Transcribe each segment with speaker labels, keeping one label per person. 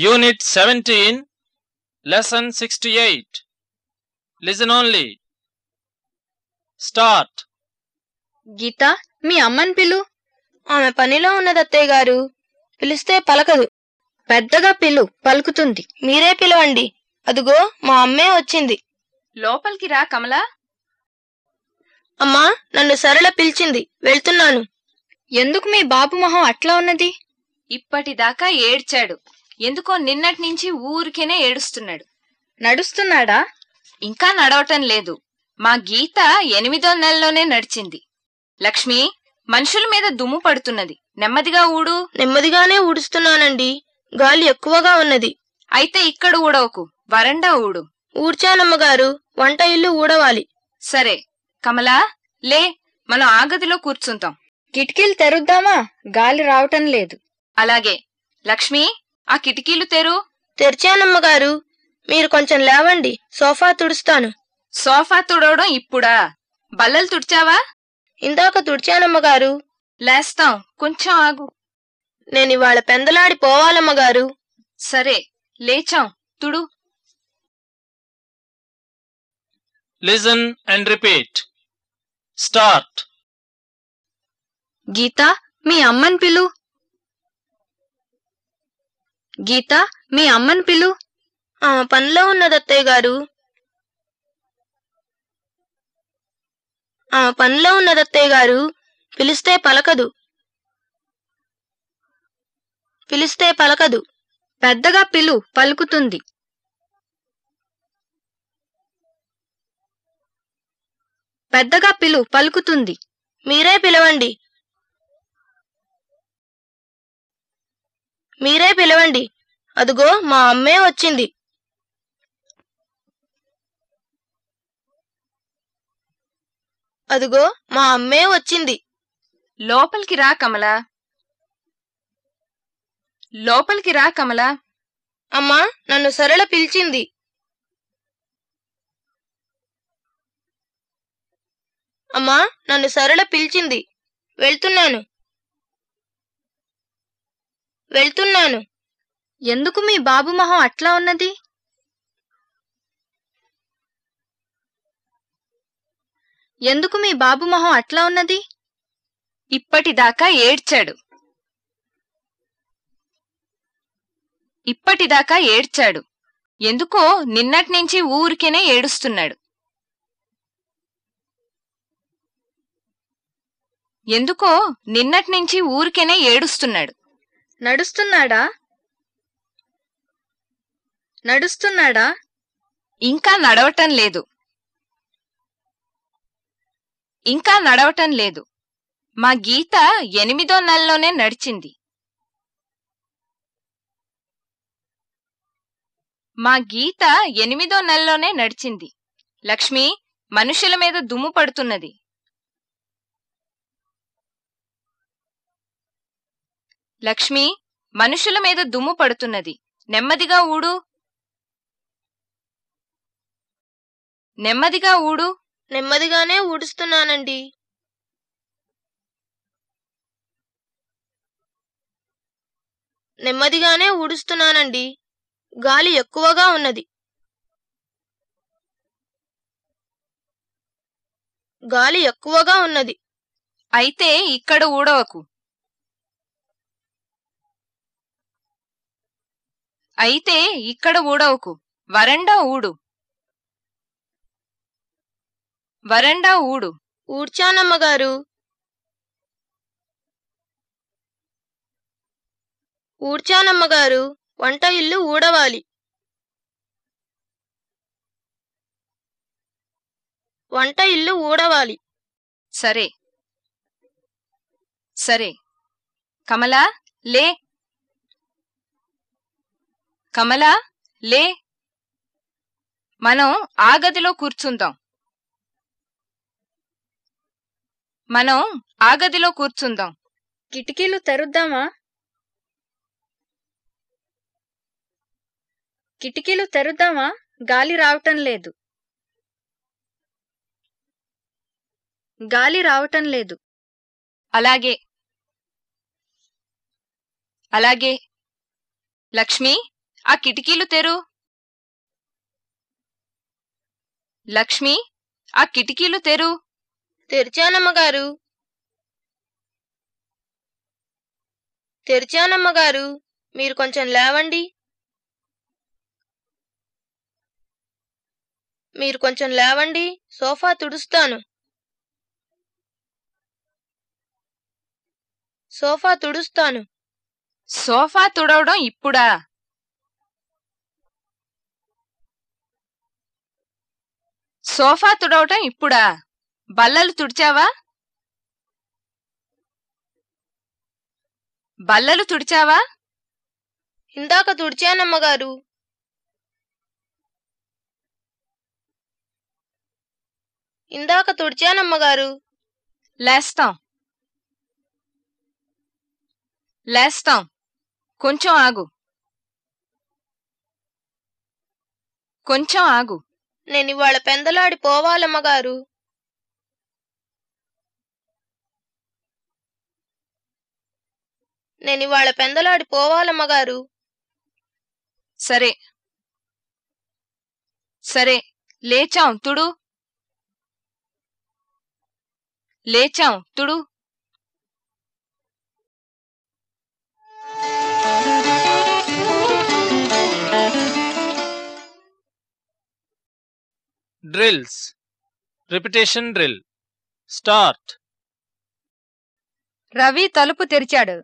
Speaker 1: Unit 17, Lesson 68. Listen only. Start.
Speaker 2: గీత మీ అమ్మని పిలు. ఆమె పనిలో ఉన్నది అత్తయ్య గారు. పిలిస్తే పలకదు. పెద్దగా పిలు పలుకుతుంది. మీరే పిలవండి. అదుగో మా అమ్మే వచ్చింది.
Speaker 3: లోపలికి రా కమలా.
Speaker 2: అమ్మా నన్ను సరళ పిలిచింది. వెళ్తున్నాను. ఎందుకు మీ బాబు మొహం అట్లా ఉన్నది?
Speaker 3: ఇప్పటిదాకా ఏడ్చాడు. ఎందుకో నిన్నటి నుంచి ఊరికేనే ఏడుస్తున్నాడు.
Speaker 2: నడుస్తున్నాడా?
Speaker 3: ఇంకా నడవటం లేదు. మా గీత ఎనిమిదో నెలలోనే నడిచింది. లక్ష్మి మనుషుల మీద దుమ్ము పడుతున్నది. నెమ్మదిగా ఊడు.
Speaker 2: నెమ్మదిగానే ఊడుస్తున్నానండి. గాలి ఎక్కువగా ఉన్నది.
Speaker 3: అయితే ఇక్కడ ఊడవకు. వరండా ఊడు.
Speaker 2: ఊడ్చానమ్మగారు వంట ఇల్లు ఊడవాలి.
Speaker 3: సరే. కమలా లే మనం ఆ గదిలో కూర్చుంటాం.
Speaker 2: కిటికీలు తెరుద్దామా? గాలి రావటం లేదు.
Speaker 3: అలాగే. లక్ష్మి ఆ కిటికీలు తెరు.
Speaker 2: తెరిచానమ్మగారు మీరు కొంచెం లేవండి సోఫా తుడుస్తాను.
Speaker 3: సోఫా తుడవడం ఇప్పుడా? బల్లలు తుడిచావా?
Speaker 2: ఇందాక తుడిచానమ్మగారు.
Speaker 3: లేస్తాం కొంచెం ఆగు.
Speaker 2: నేను ఇవాళ పెందలాడి పోవాలమ్మగారు.
Speaker 3: సరే లేచాం తుడు.
Speaker 1: Listen and repeat. Start.
Speaker 2: గీత మీ అమ్మని పిలు. గీత మీ అమ్మని పిలు. ఆ పనిలో ఉన్న దత్తయ్య గారు. ఆ పనిలో ఉన్న దత్తయ్య గారు. పిలిస్తే పలకదు. పిలిస్తే పలకదు. పెద్దగా పిలు పలుకుతుంది. పెద్దగా పిలు పలుకుతుంది. మీరే పిలవండి. మీరే పిలవండి. అదుగో మా అమ్మే వచ్చింది. అదుగో మా అమ్మే వచ్చింది.
Speaker 3: లోపలికి రా కమలా. లోపలికి రా కమలా.
Speaker 2: అమ్మా నన్ను సరళ పిలిచింది. అమ్మా నన్ను సరళ పిలిచింది. వెళ్తున్నాను. వెళ్తున్నాను. ఎందుకు మీ బాబు మొహం అట్లా ఉన్నది? ఎందుకు మీ బాబు మొహం అట్లా ఉన్నది?
Speaker 3: ఇప్పటిదాకా ఏడ్చాడు. ఇప్పటిదాకా ఏడ్చాడు. ఎందుకో నిన్నటి నుంచి ఊరికేనే ఏడుస్తున్నాడు. ఎందుకో నిన్నటి నుంచి ఊరికేనే ఏడుస్తున్నాడు.
Speaker 2: నడుస్తున్నాడా? నడుస్తున్నాడా?
Speaker 3: ఇంకా నడవటం లేదు. ఇంకా నడవటం లేదు. మా గీత ఎనిమిదో నెలలోనే నడిచింది. మా గీత ఎనిమిదో నెలలోనే నడిచింది. లక్ష్మి మనుషుల మీద దుమ్ము పడుతున్నది. లక్ష్మి మనుషుల మీద దుమ్ము పడుతున్నది. నెమ్మదిగా ఊడు. నెమ్మదిగా ఊడు.
Speaker 2: నెమ్మదిగానే ఊడుస్తున్నానండి. నెమ్మదిగానే ఊడుస్తున్నానండి. గాలి ఎక్కువగా ఉన్నది. గాలి ఎక్కువగా ఉన్నది.
Speaker 3: అయితే ఇక్కడ ఊడవకు. అయితే ఇక్కడ ఊడవకు. వరండా ఊడు. వరండా ఊడు.
Speaker 2: ఊడ్చానమ్మగారు. ఊడ్చానమ్మగారు వంట ఇల్లు ఊడవాలి. వంట ఇల్లు ఊడవాలి.
Speaker 3: సరే. సరే. కమలా లే. కమలా లే. మనం ఆ గదిలో కూర్చుందాం. మనం ఆ గదిలో కూర్చుందాం.
Speaker 2: కిటికీలు తెరుద్దామా? కిటికీలు తెరుద్దామా? గాలి రావటం లేదు. గాలి రావటం లేదు.
Speaker 3: అలాగే. అలాగే. లక్ష్మి? ఆ కిటికీలు తెరు. లక్ష్మి ఆ కిటికీలు తెరు.
Speaker 2: తెరిచానమ్మగారు. తెరిచానమ్మగారు మీరు కొంచెం లేవండి. మీరు కొంచెం లేవండి సోఫా తుడుస్తాను. సోఫా తుడుస్తాను.
Speaker 3: సోఫా తుడవడం ఇప్పుడా? సోఫా తుడవటం ఇప్పుడా? బల్లలు తుడిచావా? బల్లలు తుడిచావా?
Speaker 2: ఇందాక తుడిచానమ్మగారు. ఇందాక తుడిచానమ్మగారు.
Speaker 3: లేస్తాం. లేస్తాం. కొంచెం ఆగు. కొంచెం ఆగు.
Speaker 2: నేను పెందలాడి పోవాలమ్మగారు నేను పెందలాడి పోవాలమ్మగారు
Speaker 3: సరే. సరే లేచాం తుడు. లేచాం తుడు.
Speaker 1: Drills. Repetition drill. Start.
Speaker 4: Ravi తలుపు తెరిచాడు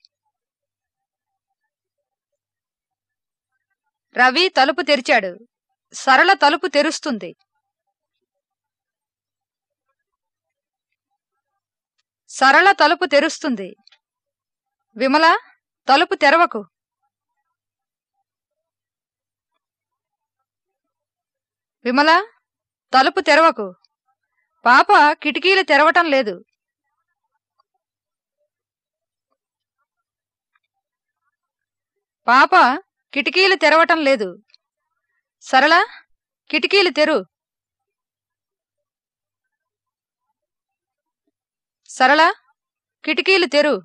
Speaker 4: రవి తలుపు తెరిచాడు సరళ తలుపు తెరుస్తుంది సరళ తలుపు తెరుస్తుంది విమల తలుపు తెరవకు విమల తలుపు తెరవకు. పాప కిటికీలు తెరవటం లేదు. పాప కిటికీలు తెరవటం లేదు. సరళ కిటికీలు తెరు. సరళ కిటికీలు తెరు.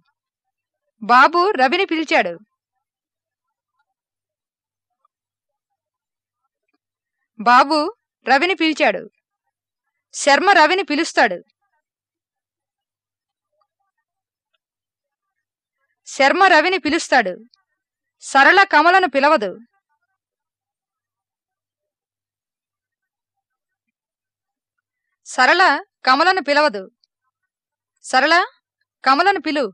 Speaker 4: బాబు రవిని పిలిచాడు. బాబు రవిని పిలిచాడు. శర్మ రవిని పిలుస్తాడు. శర్మ రవిని పిలుస్తాడు. సరళ కమలను పిలవదు. సరళ కమలను పిలవదు. సరళ కమలను పిలు.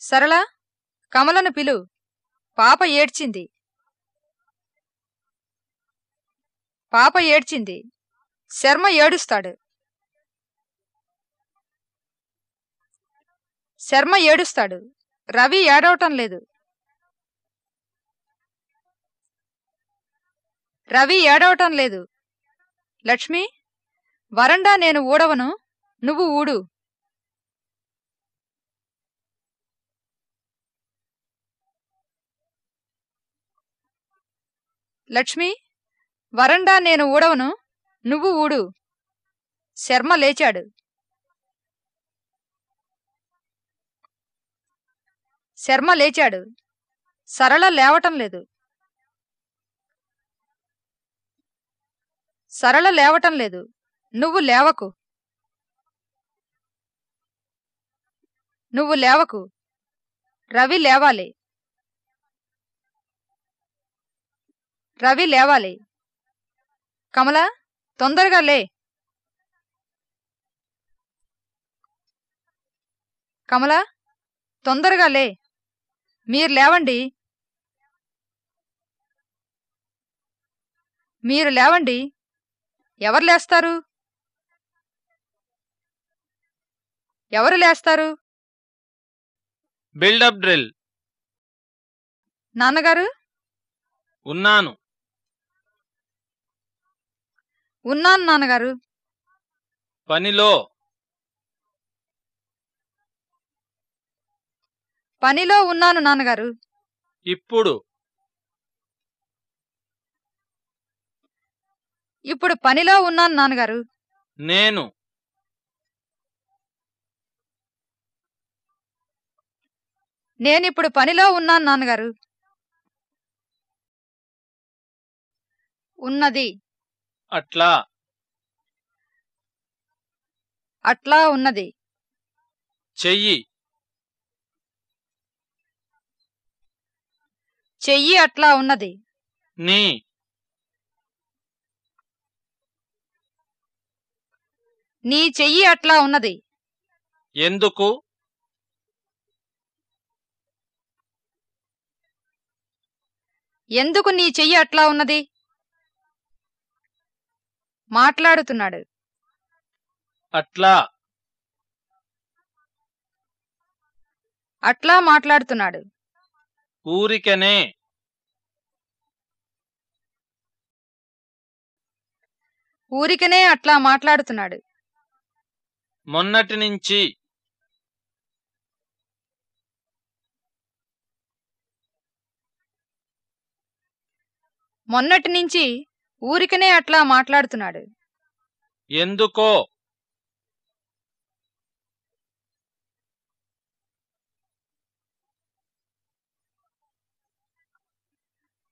Speaker 4: సరళ కమలను పిలు. పాప ఏడ్చింది. పాప ఏడ్చింది. శర్మ ఏడుస్తాడు. శర్మ ఏడుస్తాడు. రవి ఏడవటం లేదు. రవి ఏడవటం లేదు. లక్ష్మి వరండా నేను ఊడవను. నువ్వు ఊడు. లక్ష్మి వరండా నేను ఊడవను నువ్వు ఊడు. శర్మ లేచాడు. శర్మ లేచాడు. సరళ లేవటం లేదు. సరళ లేవటం లేదు. నువ్వు లేవకు. నువ్వు లేవకు. రవి లేవాలి. రవి లేవాలి. కమల తొందరగా లే. కమల తొందరగా లే. మీరు లేవండి. మీరు లేవండి. ఎవరు లేస్తారు? ఎవరు లేస్తారు?
Speaker 1: Build-up drill.
Speaker 4: నాన్నగారు?
Speaker 1: ఉన్నాను.
Speaker 4: ఉన్నాను నాన్నగారు.
Speaker 1: పనిలో.
Speaker 4: పనిలో ఉన్నాను నాన్నగారు.
Speaker 1: ఇప్పుడు.
Speaker 4: ఇప్పుడు పనిలో ఉన్నాను నాన్నగారు.
Speaker 1: నేను.
Speaker 4: నేనిప్పుడు పనిలో ఉన్నాను నాన్నగారు. ఉన్నది.
Speaker 1: అట్లా.
Speaker 4: అట్లా ఉన్నది.
Speaker 1: చెయ్యి.
Speaker 4: చెయ్యి అట్లా ఉన్నది.
Speaker 1: నీ.
Speaker 4: నీ చెయ్యి అట్లా ఉన్నది.
Speaker 1: ఎందుకు?
Speaker 4: ఎందుకు నీ చెయ్యి అట్లా ఉన్నది? మాట్లాడుతున్నాడు.
Speaker 1: అట్లా.
Speaker 4: అట్లా మాట్లాడుతున్నాడు.
Speaker 1: ఊరికనే.
Speaker 4: ఊరికనే అట్లా మాట్లాడుతున్నాడు.
Speaker 1: మొన్నటి నుంచి.
Speaker 4: మొన్నటి నుంచి ఊరికనే అట్లా మాట్లాడుతున్నాడు.
Speaker 1: ఎందుకో?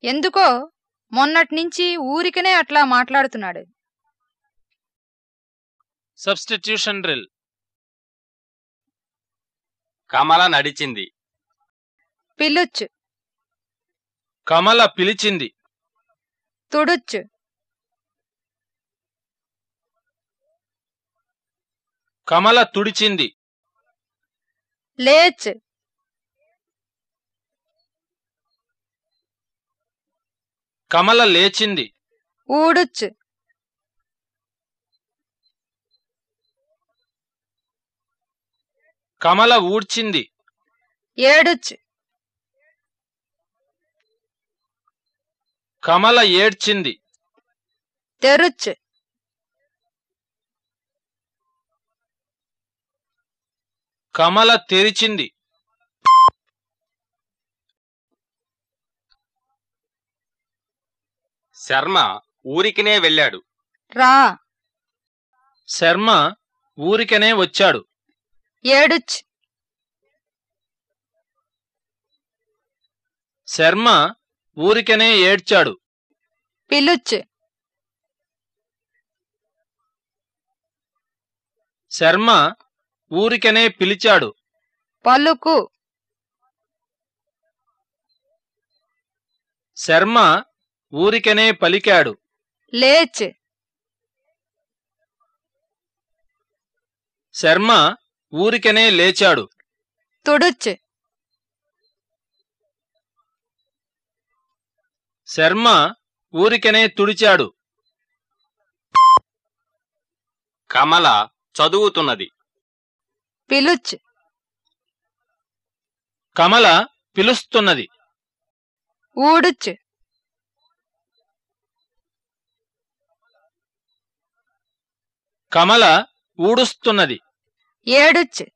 Speaker 4: ఎందుకో? మొన్నట్నుంచి ఊరికనే అట్లా మాట్లాడుతున్నాడు.
Speaker 1: Substitution drill.
Speaker 5: కమల నడిచింది.
Speaker 4: పిలుచ్చు
Speaker 1: కమల పిలిచింది.
Speaker 4: తుడుచ్చు
Speaker 1: కమల తుడిచింది.
Speaker 4: లేచ్.
Speaker 1: కమల లేచింది.
Speaker 4: ఊడుచ్చు
Speaker 1: కమల ఊడ్చింది.
Speaker 4: ఏడుచ్చు
Speaker 1: కమల ఏడ్చింది.
Speaker 4: తెరుచ్చు
Speaker 1: కమల తెరిచింది.
Speaker 5: శర్మ ఊరికినే వెళ్ళాడు.
Speaker 4: రా.
Speaker 1: శర్మ ఊరికనే వచ్చాడు.
Speaker 4: ఏడుచ్చు
Speaker 1: శర్మ ఊరికనే ఏడ్చాడు.
Speaker 4: పిలుచ్చు
Speaker 1: శర్మ ఊరికనే పిలిచాడు.
Speaker 4: పలుకు.
Speaker 1: శర్మ ఊరికనే పలికాడు.
Speaker 4: లేచ్.
Speaker 1: శర్మ ఊరికనే లేచాడు.
Speaker 4: తుడుచ్చు
Speaker 1: శర్మ ఊరికనే తుడిచాడు.
Speaker 5: కమల చదువుతున్నది.
Speaker 4: పిలుచ్చు
Speaker 1: కమల పిలుస్తున్నది.
Speaker 4: ఊడుచ్చు
Speaker 1: కమల ఊడుస్తున్నది.
Speaker 4: ఏడుచ్చు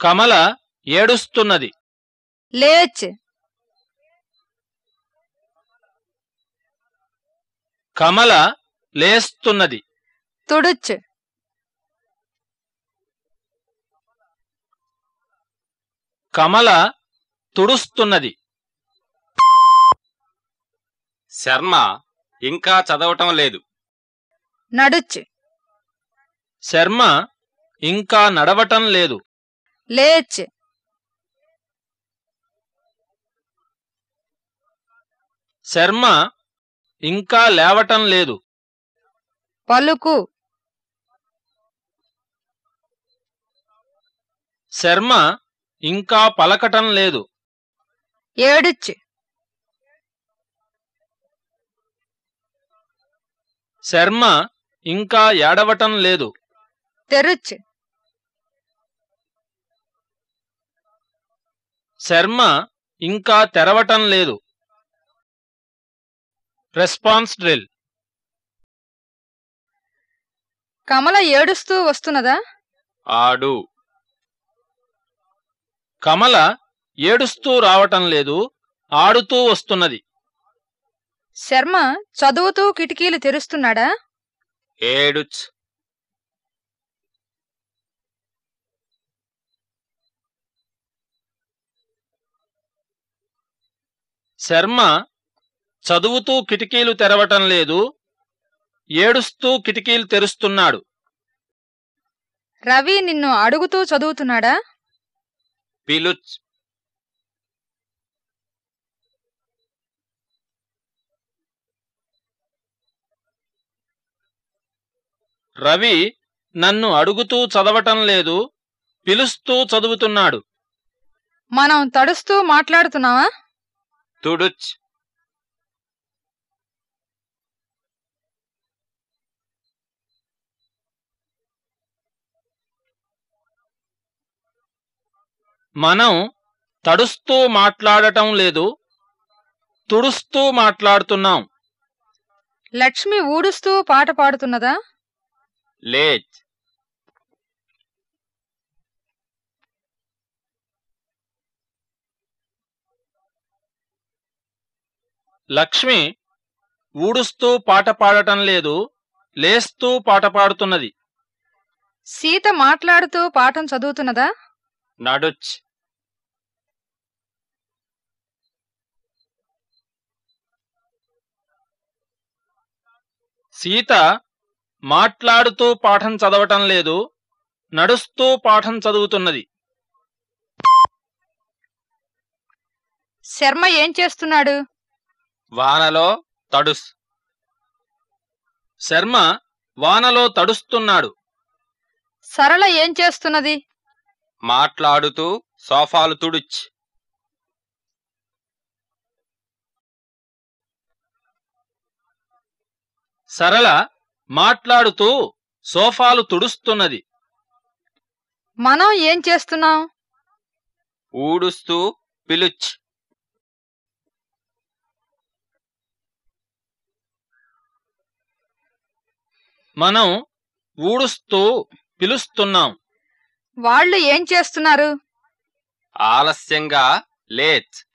Speaker 1: కమల ఏడుస్తున్నది.
Speaker 4: లేచ్.
Speaker 1: కమల లేస్తున్నది.
Speaker 4: తుడుచ్చు
Speaker 1: కమల తుడుస్తున్నది.
Speaker 5: శర్మ ఇంకా చదవటం లేదు.
Speaker 4: నడుచ్చు
Speaker 1: శర్మ ఇంకా నడవటం లేదు.
Speaker 4: లేచ్.
Speaker 1: శర్మ ఇంకా లేవటం లేదు.
Speaker 4: పలుకు.
Speaker 1: శర్మ ఇంకా పలకటం లేదు.
Speaker 4: ఏడుచ్చు
Speaker 1: శర్మ ఇంకా ఏడవటం లేదు.
Speaker 4: తెరుచ్చు
Speaker 1: శర్మ ఇంకా తెరవటం లేదు. Response drill.
Speaker 4: కమల ఏడుస్తూ వస్తున్నదా?
Speaker 5: ఆడు.
Speaker 1: కమల ఏడుస్తూ రావటం లేదు ఆడుతూ వస్తున్నది.
Speaker 4: శర్మ చదువుతూ కిటికీలు తెరుస్తున్నాడా?
Speaker 5: ఏడు
Speaker 1: శర్మ చదువుతూ కిటికీలు తెరవటం లేదు ఏడుస్తూ కిటికీలు తెరుస్తున్నాడు.
Speaker 4: రవి నిన్ను అడుగుతూ చదువుతున్నాడా?
Speaker 5: పిలుచ్
Speaker 1: రవి నన్ను అడుగుతూ చదవటం లేదు పిలుస్తూ చదువుతున్నాడు.
Speaker 4: మనం తడుస్తూ మాట్లాడుతున్నావా?
Speaker 5: తుడుచ్
Speaker 1: మనం తడుస్తూ మాట్లాడటం లేదు తుడుస్తూ మాట్లాడుతున్నాం.
Speaker 4: లక్ష్మి ఊడుస్తూ పాట పాడుతున్నదా?
Speaker 5: లేచ్
Speaker 1: లక్ష్మి ఊడుస్తూ పాట పాడటం లేదు లేస్తూ పాట పాడుతున్నది.
Speaker 4: సీత మాట్లాడుతూ పాఠం చదువుతున్నదా?
Speaker 5: నడుచ్.
Speaker 1: సీత మాట్లాడుతూ పాఠం చదవటం లేదు నడుస్తూ పాఠం చదువుతున్నది.
Speaker 4: శర్మ ఏం చేస్తున్నాడు?
Speaker 5: వానలో తడుస్
Speaker 1: శర్మ వానలో తడుస్తున్నాడు.
Speaker 4: సరళ ఏం చేస్తున్నది?
Speaker 5: మాట్లాడుతూ సోఫాలు తుడుచ్
Speaker 1: సరళ మాట్లాడుతూ సోఫాలు తుడుస్తున్నది.
Speaker 4: మనం ఏం చేస్తున్నాం?
Speaker 5: ఊడుస్తూ పిలుచ్.
Speaker 1: మనం ఊడుస్తూ పిలుస్తున్నాం.
Speaker 4: వాళ్ళు ఏం చేస్తున్నారు?
Speaker 5: ఆలస్యంగా లేచ్.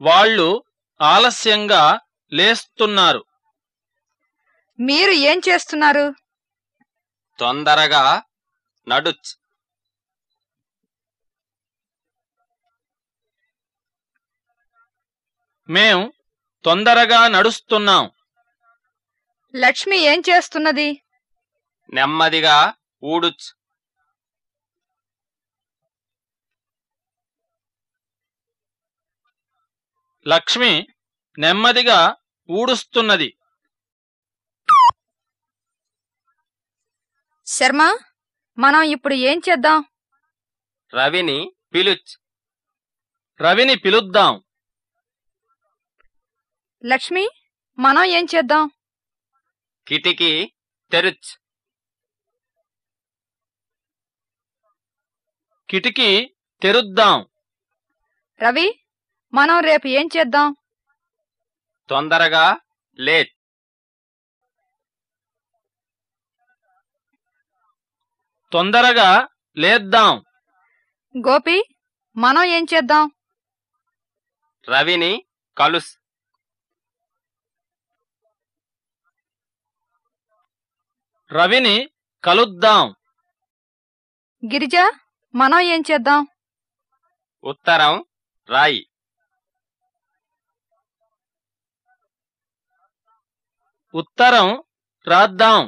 Speaker 1: వాళ్ళు ఆలస్యంగా లేస్తున్నారు.
Speaker 4: మీరు ఏం చేస్తున్నారు?
Speaker 5: తొందరగా నడుచ్.
Speaker 1: మేం తొందరగా నడుస్తున్నాం.
Speaker 4: లక్ష్మి ఏం చేస్తున్నది?
Speaker 5: నెమ్మదిగా ఊడుచ్.
Speaker 1: లక్ష్మి నెమ్మదిగా ఊడుస్తున్నది.
Speaker 4: శర్మ మనం ఇప్పుడు ఏం చేద్దాం?
Speaker 5: రవిని పిలుచ్.
Speaker 1: రవిని పిలుద్దాం.
Speaker 4: లక్ష్మి మనం ఏం చేద్దాం?
Speaker 5: కిటికీ తెరుచ్.
Speaker 1: కిటికీ తెరుద్దాం.
Speaker 4: రవి మనం రేపు ఏం చేద్దాం?
Speaker 5: తొందరగా లేచ్
Speaker 1: తొందరగా లేద్దాం.
Speaker 4: గోపి మనం ఏం చేద్దాం?
Speaker 5: రవిని కలుస్.
Speaker 1: రవిని కలుద్దాం.
Speaker 4: గిరిజ మనం ఏం చేద్దాం?
Speaker 5: ఉత్తరం రాయి.
Speaker 1: ఉత్తరం రాద్దాం.